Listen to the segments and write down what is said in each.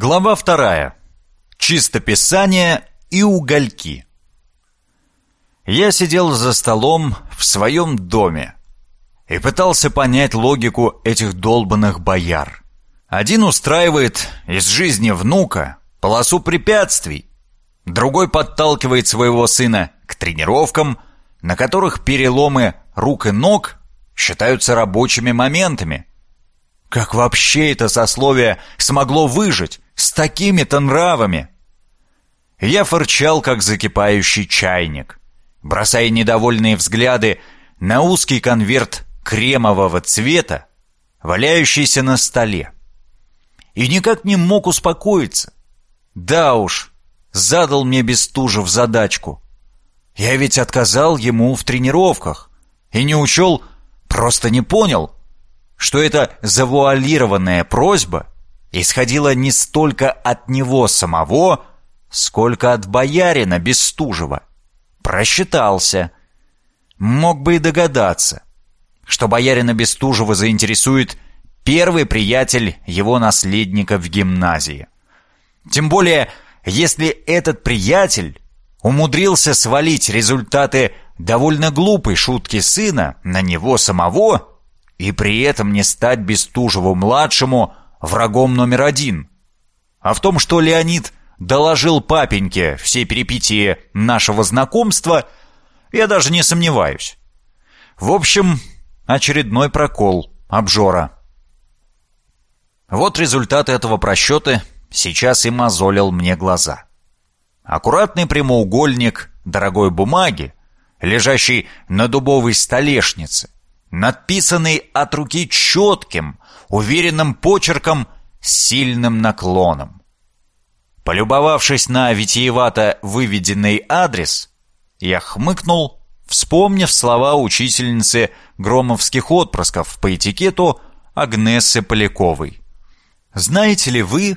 Глава вторая. Чистописание и угольки. Я сидел за столом в своем доме и пытался понять логику этих долбанных бояр. Один устраивает из жизни внука полосу препятствий, другой подталкивает своего сына к тренировкам, на которых переломы рук и ног считаются рабочими моментами. Как вообще это сословие смогло выжить с такими-то нравами? Я фырчал, как закипающий чайник, бросая недовольные взгляды на узкий конверт кремового цвета, валяющийся на столе. И никак не мог успокоиться. Да уж, задал мне Бестужев задачку. Я ведь отказал ему в тренировках и не учел, просто не понял, что эта завуалированная просьба исходила не столько от него самого, сколько от боярина Бестужева. Просчитался. Мог бы и догадаться, что боярина Бестужева заинтересует первый приятель его наследника в гимназии. Тем более, если этот приятель умудрился свалить результаты довольно глупой шутки сына на него самого и при этом не стать Бестужеву-младшему врагом номер один. А в том, что Леонид доложил папеньке все перипетии нашего знакомства, я даже не сомневаюсь. В общем, очередной прокол, обжора. Вот результаты этого просчета сейчас и мозолил мне глаза. Аккуратный прямоугольник дорогой бумаги, лежащий на дубовой столешнице, надписанный от руки четким, уверенным почерком с сильным наклоном. Полюбовавшись на витиевато выведенный адрес, я хмыкнул, вспомнив слова учительницы громовских отпрысков по этикету Агнессы Поляковой. «Знаете ли вы,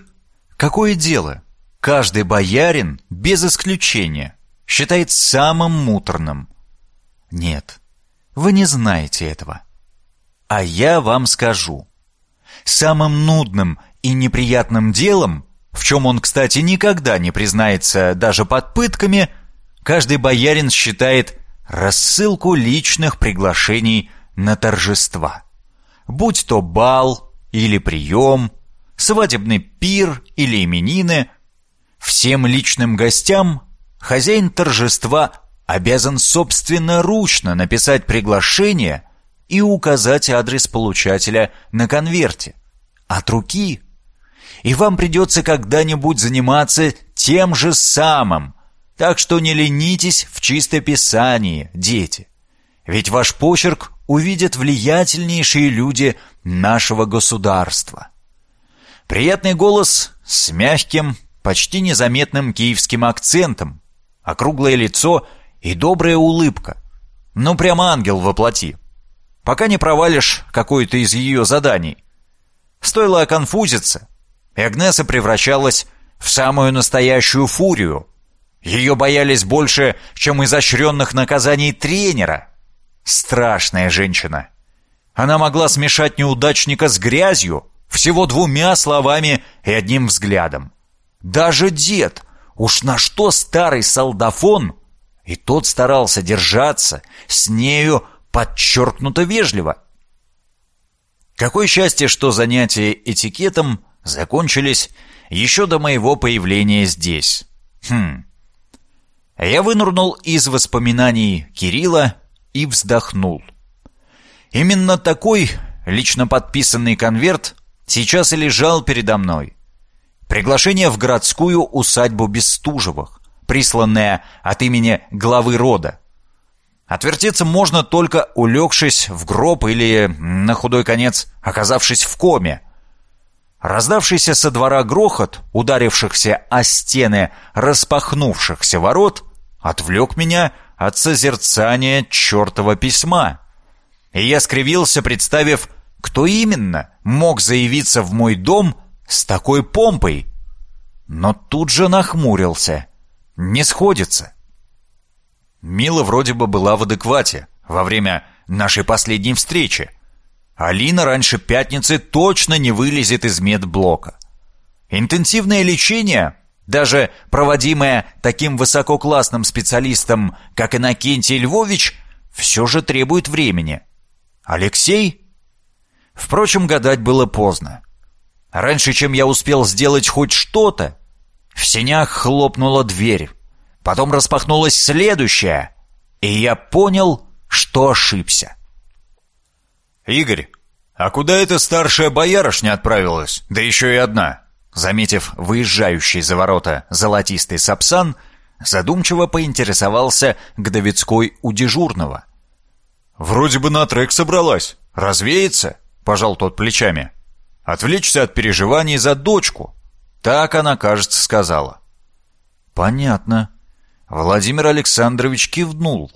какое дело каждый боярин, без исключения, считает самым муторным?» «Нет, вы не знаете этого. А я вам скажу. Самым нудным и неприятным делом в чем он, кстати, никогда не признается даже под пытками, каждый боярин считает рассылку личных приглашений на торжества. Будь то бал или прием, свадебный пир или именины, всем личным гостям хозяин торжества обязан собственноручно написать приглашение и указать адрес получателя на конверте. От руки – и вам придется когда-нибудь заниматься тем же самым. Так что не ленитесь в чистописании, дети. Ведь ваш почерк увидят влиятельнейшие люди нашего государства. Приятный голос с мягким, почти незаметным киевским акцентом, округлое лицо и добрая улыбка. Ну, прямо ангел воплоти. Пока не провалишь какое-то из ее заданий. Стоило оконфузиться, и Агнеса превращалась в самую настоящую фурию. Ее боялись больше, чем изощренных наказаний тренера. Страшная женщина. Она могла смешать неудачника с грязью всего двумя словами и одним взглядом. Даже дед, уж на что старый солдафон, и тот старался держаться с нею подчеркнуто вежливо. Какое счастье, что занятия этикетом закончились еще до моего появления здесь. Хм. Я вынурнул из воспоминаний Кирилла и вздохнул. Именно такой лично подписанный конверт сейчас и лежал передо мной. Приглашение в городскую усадьбу Бестужевых, присланное от имени главы рода. Отвертеться можно только улегшись в гроб или, на худой конец, оказавшись в коме – Раздавшийся со двора грохот, ударившихся о стены распахнувшихся ворот, отвлек меня от созерцания чертова письма. И я скривился, представив, кто именно мог заявиться в мой дом с такой помпой. Но тут же нахмурился. Не сходится. Мила вроде бы была в адеквате во время нашей последней встречи. Алина раньше пятницы точно не вылезет из медблока. Интенсивное лечение, даже проводимое таким высококлассным специалистом, как Иннокентий Львович, все же требует времени. Алексей? Впрочем, гадать было поздно. Раньше, чем я успел сделать хоть что-то, в сенях хлопнула дверь. Потом распахнулась следующая, и я понял, что ошибся. «Игорь, а куда эта старшая боярышня отправилась? Да еще и одна!» Заметив выезжающий за ворота золотистый сапсан, задумчиво поинтересовался Гдовицкой у дежурного. «Вроде бы на трек собралась. Развеется?» — пожал тот плечами. «Отвлечься от переживаний за дочку». Так она, кажется, сказала. «Понятно». Владимир Александрович кивнул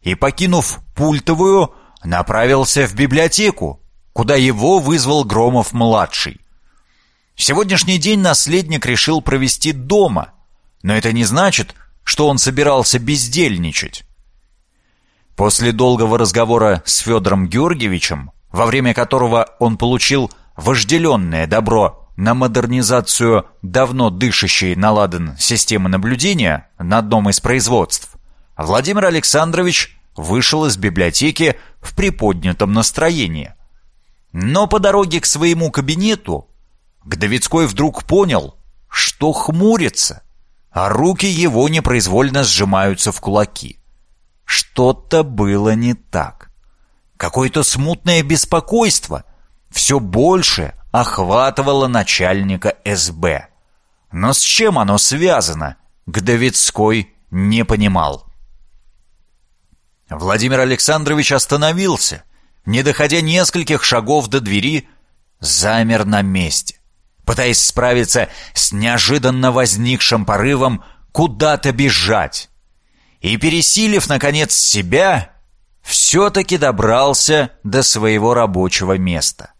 и, покинув пультовую, направился в библиотеку, куда его вызвал Громов-младший. Сегодняшний день наследник решил провести дома, но это не значит, что он собирался бездельничать. После долгого разговора с Федором Георгиевичем, во время которого он получил вожделенное добро на модернизацию давно дышащей на ладан системы наблюдения на одном из производств, Владимир Александрович вышел из библиотеки в приподнятом настроении. Но по дороге к своему кабинету Гдовицкой вдруг понял, что хмурится, а руки его непроизвольно сжимаются в кулаки. Что-то было не так. Какое-то смутное беспокойство все больше охватывало начальника СБ. Но с чем оно связано, Гдовицкой не понимал. Владимир Александрович остановился, не доходя нескольких шагов до двери, замер на месте, пытаясь справиться с неожиданно возникшим порывом куда-то бежать. И, пересилив, наконец, себя, все-таки добрался до своего рабочего места.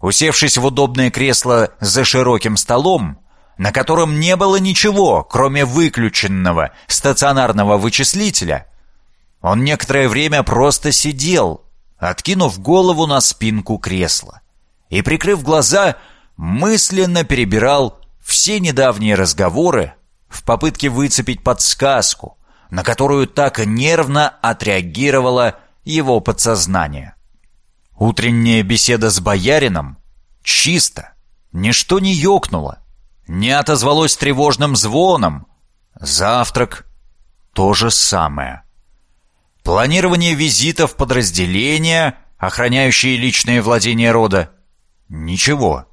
Усевшись в удобное кресло за широким столом, на котором не было ничего, кроме выключенного стационарного вычислителя, он некоторое время просто сидел, откинув голову на спинку кресла, и, прикрыв глаза, мысленно перебирал все недавние разговоры в попытке выцепить подсказку, на которую так нервно отреагировало его подсознание. Утренняя беседа с боярином чисто, ничто не ёкнуло, не отозвалось тревожным звоном. Завтрак — то же самое. Планирование визитов подразделения, охраняющие личные владения рода. Ничего.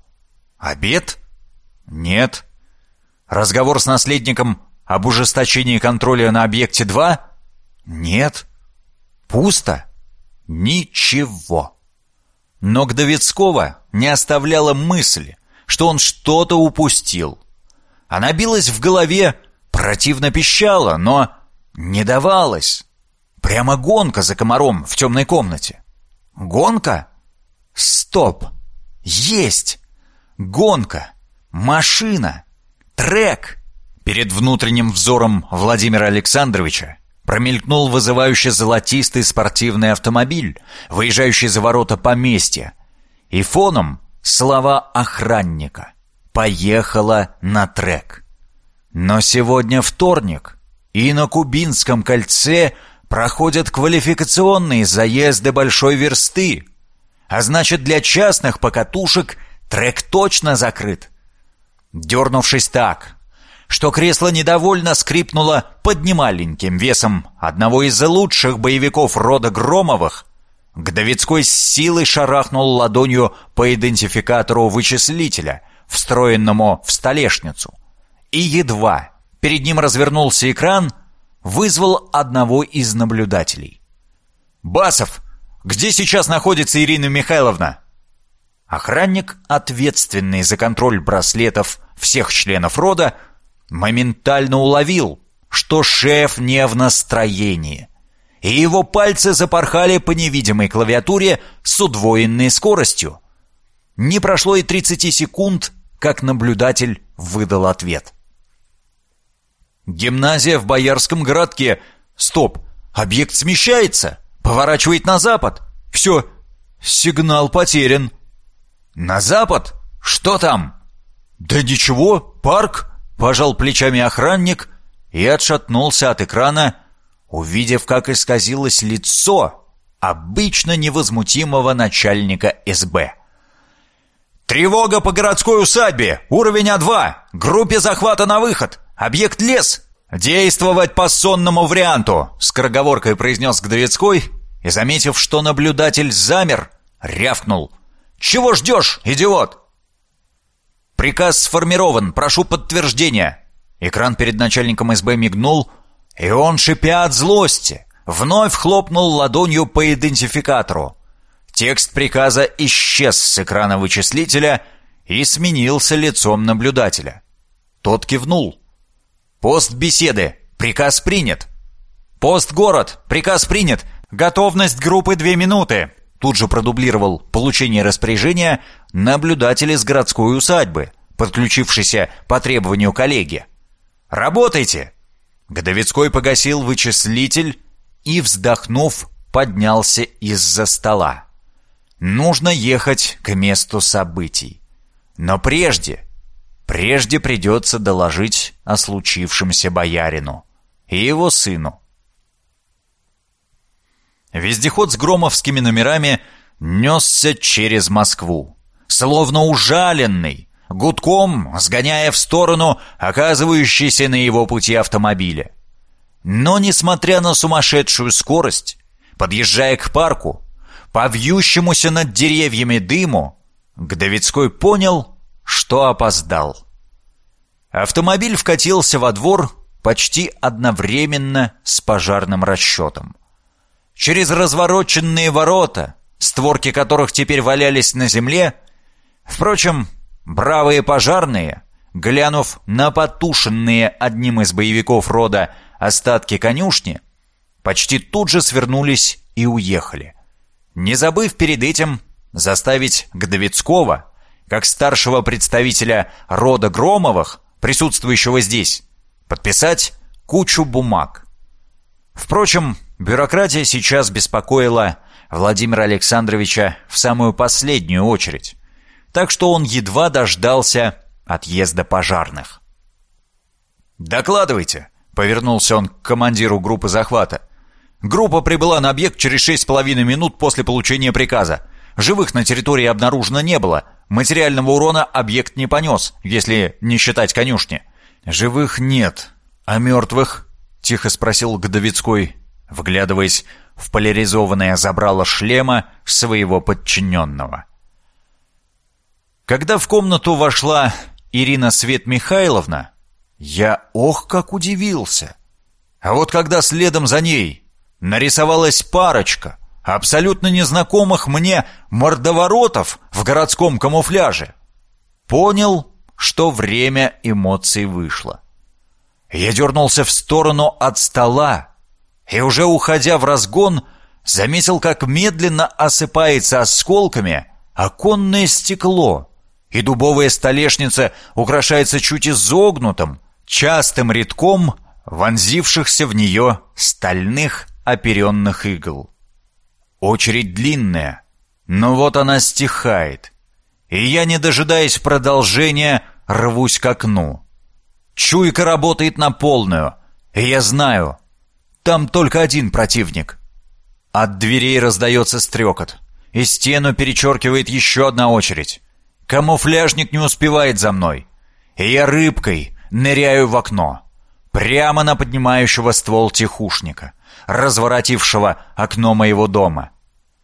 Обед? Нет. Разговор с наследником об ужесточении контроля на объекте 2? Нет. Пусто. Ничего. Но Гдовицкого не оставляла мысль, что он что-то упустил. Она билась в голове, противно пищала, но не давалась. Прямо гонка за комаром в темной комнате. Гонка? Стоп! Есть! Гонка! Машина! Трек! Перед внутренним взором Владимира Александровича промелькнул вызывающий золотистый спортивный автомобиль, выезжающий за ворота поместья, и фоном слова охранника «Поехала на трек». Но сегодня вторник, и на Кубинском кольце проходят квалификационные заезды большой версты. А значит, для частных покатушек трек точно закрыт. Дернувшись так, что кресло недовольно скрипнуло под немаленьким весом одного из лучших боевиков рода Громовых, Гдовицкой с силой шарахнул ладонью по идентификатору вычислителя, встроенному в столешницу. И едва перед ним развернулся экран — вызвал одного из наблюдателей. «Басов, где сейчас находится Ирина Михайловна?» Охранник, ответственный за контроль браслетов всех членов рода, моментально уловил, что шеф не в настроении, и его пальцы запорхали по невидимой клавиатуре с удвоенной скоростью. Не прошло и 30 секунд, как наблюдатель выдал ответ. Гимназия в Боярском городке. Стоп, объект смещается, поворачивает на запад. Все, сигнал потерян. На запад? Что там? «Да ничего, парк!» — пожал плечами охранник и отшатнулся от экрана, увидев, как исказилось лицо обычно невозмутимого начальника СБ. «Тревога по городской усадьбе! Уровень А2! Группе захвата на выход! Объект лес! Действовать по сонному варианту!» Скороговоркой произнес Гдовицкой и, заметив, что наблюдатель замер, рявкнул. «Чего ждешь, идиот?» «Приказ сформирован, прошу подтверждения!» Экран перед начальником СБ мигнул, и он, шипя от злости, вновь хлопнул ладонью по идентификатору. Текст приказа исчез с экрана вычислителя и сменился лицом наблюдателя. Тот кивнул. «Пост беседы. Приказ принят». «Пост город. Приказ принят. Готовность группы две минуты». Тут же продублировал получение распоряжения наблюдатель из городской усадьбы, подключившийся по требованию коллеги. «Работайте!» Годовицкой погасил вычислитель и, вздохнув, поднялся из-за стола. Нужно ехать к месту событий. Но прежде, прежде придется доложить о случившемся боярину и его сыну. Вездеход с громовскими номерами несся через Москву, словно ужаленный, гудком сгоняя в сторону оказывающейся на его пути автомобиля. Но, несмотря на сумасшедшую скорость, подъезжая к парку, по вьющемуся над деревьями дыму, Гдовицкой понял, что опоздал. Автомобиль вкатился во двор почти одновременно с пожарным расчетом. Через развороченные ворота, створки которых теперь валялись на земле, впрочем, бравые пожарные, глянув на потушенные одним из боевиков рода остатки конюшни, почти тут же свернулись и уехали не забыв перед этим заставить Гдовицкого, как старшего представителя рода Громовых, присутствующего здесь, подписать кучу бумаг. Впрочем, бюрократия сейчас беспокоила Владимира Александровича в самую последнюю очередь, так что он едва дождался отъезда пожарных. «Докладывайте», — повернулся он к командиру группы захвата. Группа прибыла на объект через шесть с половиной минут после получения приказа. Живых на территории обнаружено не было. Материального урона объект не понес, если не считать конюшни. «Живых нет. А мертвых?» — тихо спросил Годовицкой, вглядываясь в поляризованное забрало шлема своего подчиненного. Когда в комнату вошла Ирина Свет Михайловна, я ох как удивился. А вот когда следом за ней нарисовалась парочка абсолютно незнакомых мне мордоворотов в городском камуфляже. Понял, что время эмоций вышло. Я дернулся в сторону от стола и, уже уходя в разгон, заметил, как медленно осыпается осколками оконное стекло, и дубовая столешница украшается чуть изогнутым, частым рядком вонзившихся в нее стальных оперенных игл. Очередь длинная, но вот она стихает, и я, не дожидаясь продолжения, рвусь к окну. Чуйка работает на полную, и я знаю, там только один противник. От дверей раздается стрекот, и стену перечеркивает еще одна очередь. Камуфляжник не успевает за мной, и я рыбкой ныряю в окно, прямо на поднимающего ствол тихушника разворотившего окно моего дома.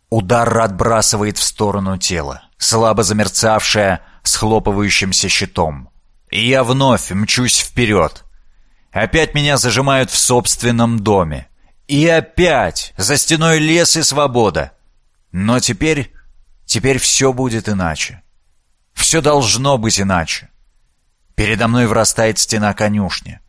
Удар отбрасывает в сторону тело, слабо замерцавшее с хлопывающимся щитом. И я вновь мчусь вперед. Опять меня зажимают в собственном доме. И опять за стеной лес и свобода. Но теперь... теперь все будет иначе. Все должно быть иначе. Передо мной врастает стена конюшни,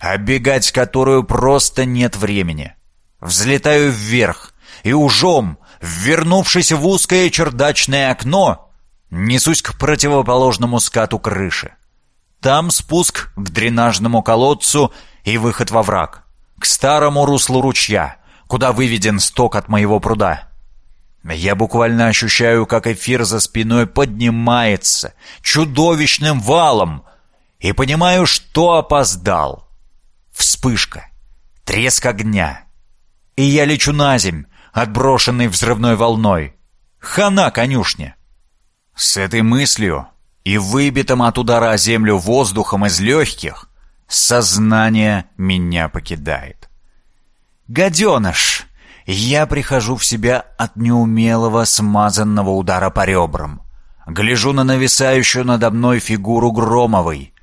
оббегать которую просто нет времени. Взлетаю вверх и ужом, вернувшись в узкое чердачное окно, несусь к противоположному скату крыши. Там спуск к дренажному колодцу и выход во враг, к старому руслу ручья, куда выведен сток от моего пруда. Я буквально ощущаю, как эфир за спиной поднимается чудовищным валом и понимаю, что опоздал. Вспышка, треск огня. И я лечу на земь, отброшенный взрывной волной. Хана конюшня. С этой мыслью и выбитым от удара землю воздухом из легких сознание меня покидает. «Гаденыш!» Я прихожу в себя от неумелого смазанного удара по ребрам. Гляжу на нависающую надо мной фигуру Громовой,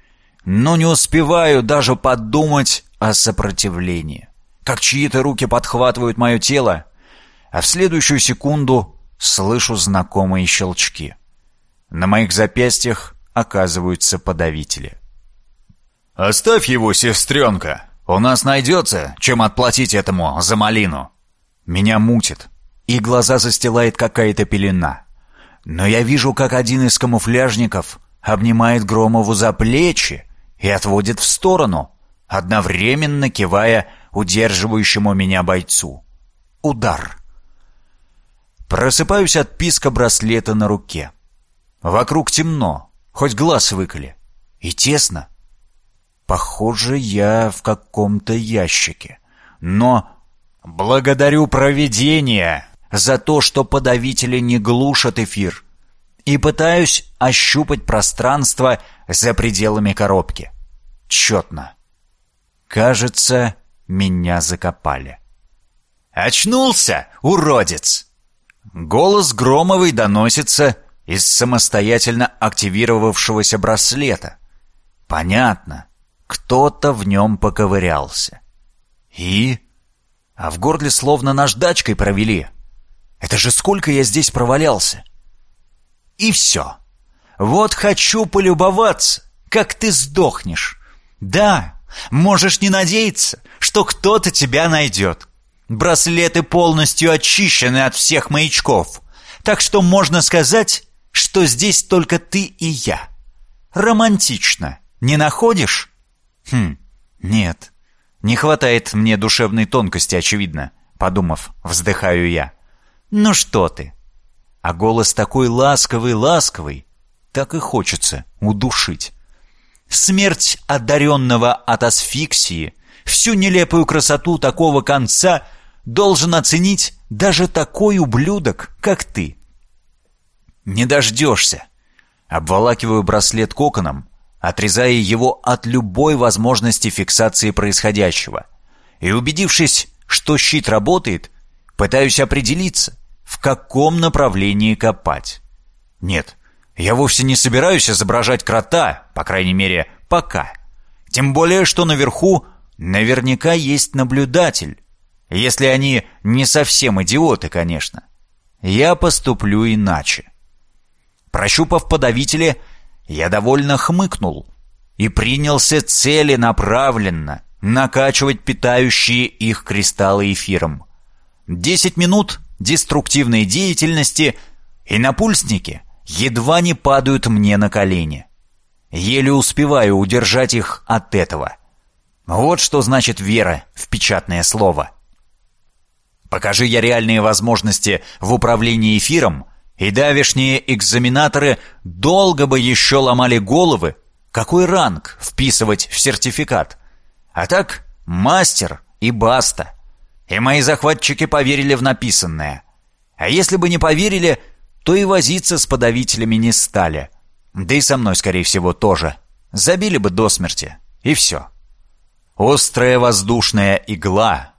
но не успеваю даже подумать о сопротивлении. Как чьи-то руки подхватывают мое тело, а в следующую секунду слышу знакомые щелчки. На моих запястьях оказываются подавители. «Оставь его, сестренка! У нас найдется, чем отплатить этому за малину!» Меня мутит, и глаза застилает какая-то пелена. Но я вижу, как один из камуфляжников обнимает Громову за плечи и отводит в сторону, одновременно кивая удерживающему меня бойцу. Удар. Просыпаюсь от писка браслета на руке. Вокруг темно, хоть глаз выколи. И тесно. Похоже, я в каком-то ящике. Но благодарю провидение за то, что подавители не глушат эфир. И пытаюсь ощупать пространство за пределами коробки. Четно. Кажется, меня закопали. «Очнулся, уродец!» Голос Громовой доносится из самостоятельно активировавшегося браслета. Понятно, кто-то в нем поковырялся. И? А в горле словно наждачкой провели. Это же сколько я здесь провалялся. И все. Вот хочу полюбоваться, как ты сдохнешь. Да, можешь не надеяться, что кто-то тебя найдет. Браслеты полностью очищены от всех маячков. Так что можно сказать, что здесь только ты и я. Романтично, не находишь? Хм, нет. Не хватает мне душевной тонкости, очевидно, подумав, вздыхаю я. Ну что ты? А голос такой ласковый-ласковый, так и хочется удушить. Смерть одаренного от асфиксии, всю нелепую красоту такого конца должен оценить даже такой ублюдок, как ты. Не дождешься. Обволакиваю браслет коконом, отрезая его от любой возможности фиксации происходящего. И убедившись, что щит работает, пытаюсь определиться, в каком направлении копать. Нет, я вовсе не собираюсь изображать крота, по крайней мере, пока. Тем более, что наверху наверняка есть наблюдатель. Если они не совсем идиоты, конечно. Я поступлю иначе. Прощупав подавители, я довольно хмыкнул и принялся целенаправленно накачивать питающие их кристаллы эфиром. Десять минут деструктивной деятельности, и напульсники едва не падают мне на колени. Еле успеваю удержать их от этого. Вот что значит вера в печатное слово. Покажи я реальные возможности в управлении эфиром, и давешние экзаменаторы долго бы еще ломали головы, какой ранг вписывать в сертификат. А так мастер и баста. И мои захватчики поверили в написанное. А если бы не поверили, то и возиться с подавителями не стали. Да и со мной, скорее всего, тоже. Забили бы до смерти. И все. Острая воздушная игла,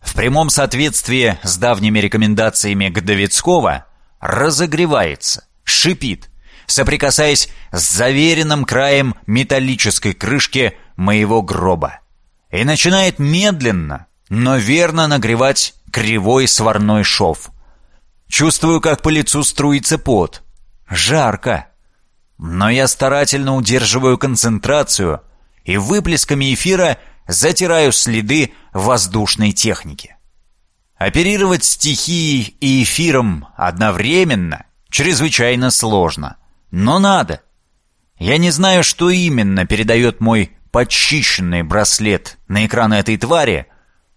в прямом соответствии с давними рекомендациями Гдовицкого, разогревается, шипит, соприкасаясь с заверенным краем металлической крышки моего гроба и начинает медленно, но верно нагревать кривой сварной шов. Чувствую, как по лицу струится пот. Жарко. Но я старательно удерживаю концентрацию и выплесками эфира затираю следы воздушной техники. Оперировать стихией и эфиром одновременно чрезвычайно сложно. Но надо. Я не знаю, что именно передает мой подчищенный браслет на экран этой твари,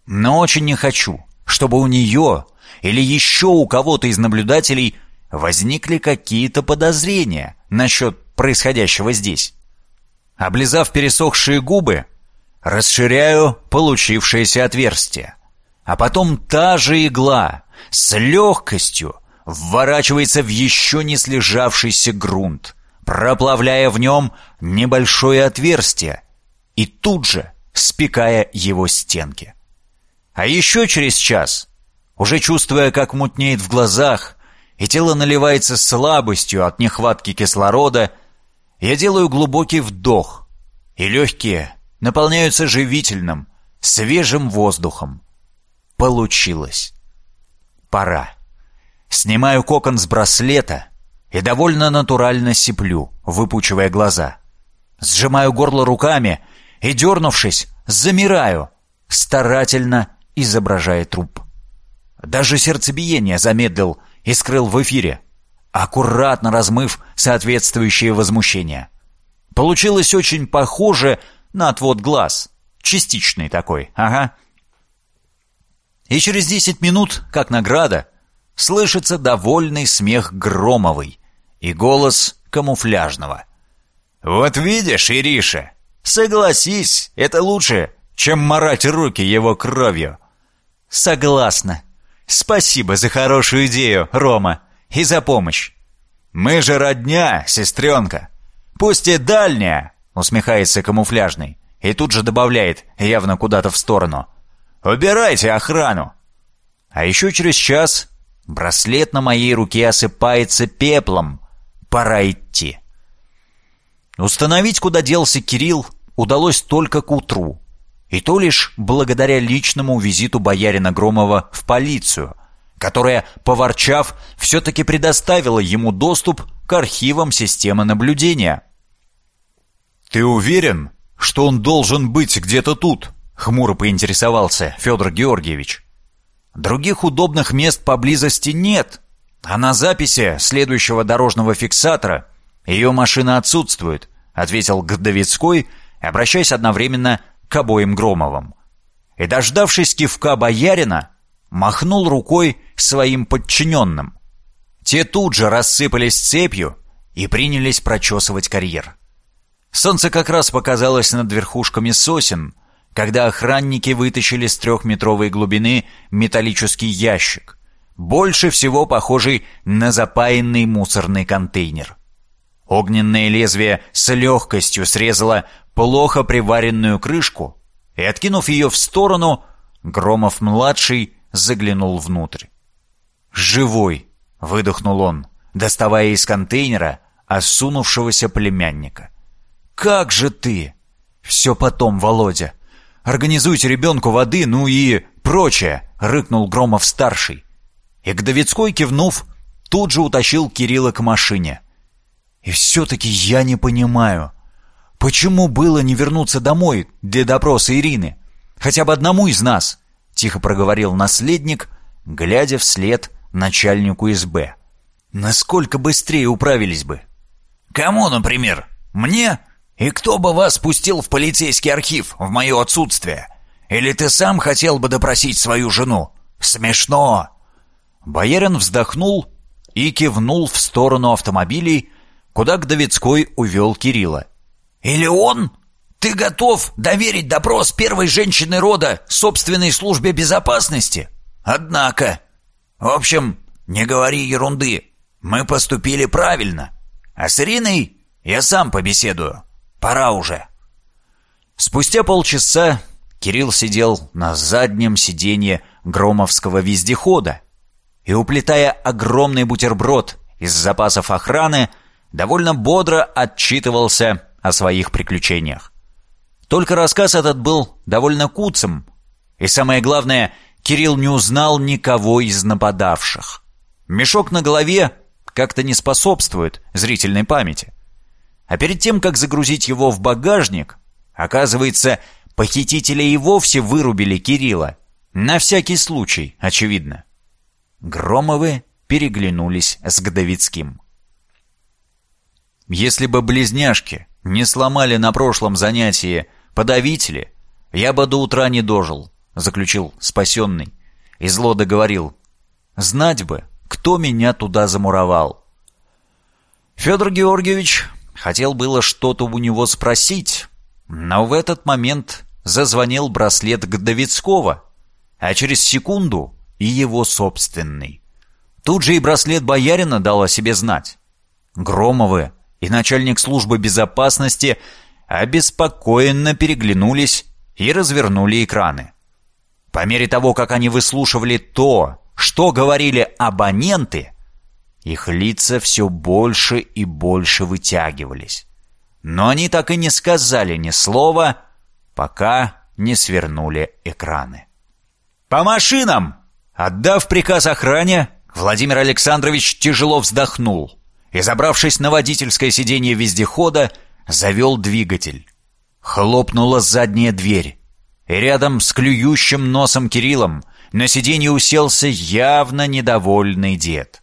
но очень не хочу, чтобы у нее или еще у кого-то из наблюдателей возникли какие-то подозрения насчет происходящего здесь. Облизав пересохшие губы, расширяю получившееся отверстие. А потом та же игла с легкостью вворачивается в еще не слежавшийся грунт, проплавляя в нем небольшое отверстие и тут же спекая его стенки. А еще через час, уже чувствуя, как мутнеет в глазах, и тело наливается слабостью от нехватки кислорода, я делаю глубокий вдох, и легкие наполняются живительным, свежим воздухом. Получилось. Пора. Снимаю кокон с браслета и довольно натурально сиплю, выпучивая глаза. Сжимаю горло руками и, дернувшись, замираю, старательно изображая труп. Даже сердцебиение замедлил и скрыл в эфире, аккуратно размыв соответствующее возмущение. Получилось очень похоже на отвод глаз. Частичный такой, ага. И через десять минут, как награда, слышится довольный смех Громовой и голос камуфляжного. «Вот видишь, Ириша, согласись, это лучше, чем марать руки его кровью». «Согласна. Спасибо за хорошую идею, Рома, и за помощь». «Мы же родня, сестренка. Пусть и дальняя», — усмехается камуфляжный, и тут же добавляет, явно куда-то в сторону. «Убирайте охрану». А еще через час Браслет на моей руке осыпается пеплом. Пора идти. Установить, куда делся Кирилл, удалось только к утру. И то лишь благодаря личному визиту боярина Громова в полицию, которая, поворчав, все-таки предоставила ему доступ к архивам системы наблюдения. «Ты уверен, что он должен быть где-то тут?» — хмуро поинтересовался Федор Георгиевич. Других удобных мест поблизости нет, а на записи следующего дорожного фиксатора ее машина отсутствует, ответил Гдовицкой, обращаясь одновременно к обоим Громовым. И, дождавшись кивка боярина, махнул рукой своим подчиненным. Те тут же рассыпались цепью и принялись прочесывать карьер. Солнце как раз показалось над верхушками сосен, когда охранники вытащили с трехметровой глубины металлический ящик, больше всего похожий на запаянный мусорный контейнер. Огненное лезвие с легкостью срезало плохо приваренную крышку, и, откинув ее в сторону, Громов-младший заглянул внутрь. «Живой!» — выдохнул он, доставая из контейнера осунувшегося племянника. «Как же ты!» «Все потом, Володя!» Организуйте ребенку воды, ну и прочее!» — рыкнул Громов-старший. И Гдовицкой, кивнув, тут же утащил Кирилла к машине. «И все-таки я не понимаю, почему было не вернуться домой для допроса Ирины? Хотя бы одному из нас!» — тихо проговорил наследник, глядя вслед начальнику СБ. «Насколько быстрее управились бы?» «Кому, например? Мне?» И кто бы вас пустил в полицейский архив в мое отсутствие? Или ты сам хотел бы допросить свою жену? Смешно!» Боярин вздохнул и кивнул в сторону автомобилей, куда Гдовицкой увел Кирилла. «Или он? Ты готов доверить допрос первой женщины рода собственной службе безопасности? Однако... В общем, не говори ерунды. Мы поступили правильно. А с Ириной я сам побеседую». Пора уже!» Спустя полчаса Кирилл сидел на заднем сиденье громовского вездехода и, уплетая огромный бутерброд из запасов охраны, довольно бодро отчитывался о своих приключениях. Только рассказ этот был довольно куцым, и самое главное, Кирилл не узнал никого из нападавших. Мешок на голове как-то не способствует зрительной памяти. А перед тем, как загрузить его в багажник, оказывается, похитители и вовсе вырубили Кирилла. На всякий случай, очевидно. Громовы переглянулись с Гдовицким. «Если бы близняшки не сломали на прошлом занятии подавители, я бы до утра не дожил», — заключил спасенный. И зло договорил. Знать бы, кто меня туда замуровал. Федор Георгиевич хотел было что-то у него спросить, но в этот момент зазвонил браслет Гдовицкого, а через секунду и его собственный. Тут же и браслет боярина дал о себе знать. Громовы и начальник службы безопасности обеспокоенно переглянулись и развернули экраны. По мере того, как они выслушивали то, что говорили абоненты, их лица все больше и больше вытягивались. Но они так и не сказали ни слова, пока не свернули экраны. «По машинам!» Отдав приказ охране, Владимир Александрович тяжело вздохнул и, забравшись на водительское сиденье вездехода, завел двигатель. Хлопнула задняя дверь, и рядом с клюющим носом Кириллом на сиденье уселся явно недовольный дед.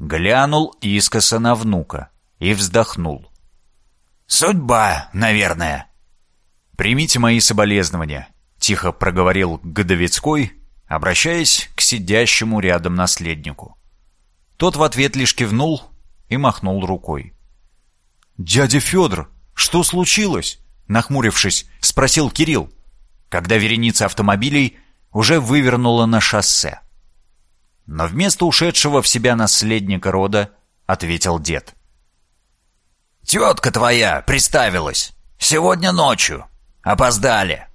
Глянул искоса на внука и вздохнул. «Судьба, наверное». «Примите мои соболезнования», — тихо проговорил Годовицкой, обращаясь к сидящему рядом наследнику. Тот в ответ лишь кивнул и махнул рукой. «Дядя Федор, что случилось?» Нахмурившись, спросил Кирилл, когда вереница автомобилей уже вывернула на шоссе. Но вместо ушедшего в себя наследника рода ответил дед. «Тетка твоя приставилась. Сегодня ночью. Опоздали».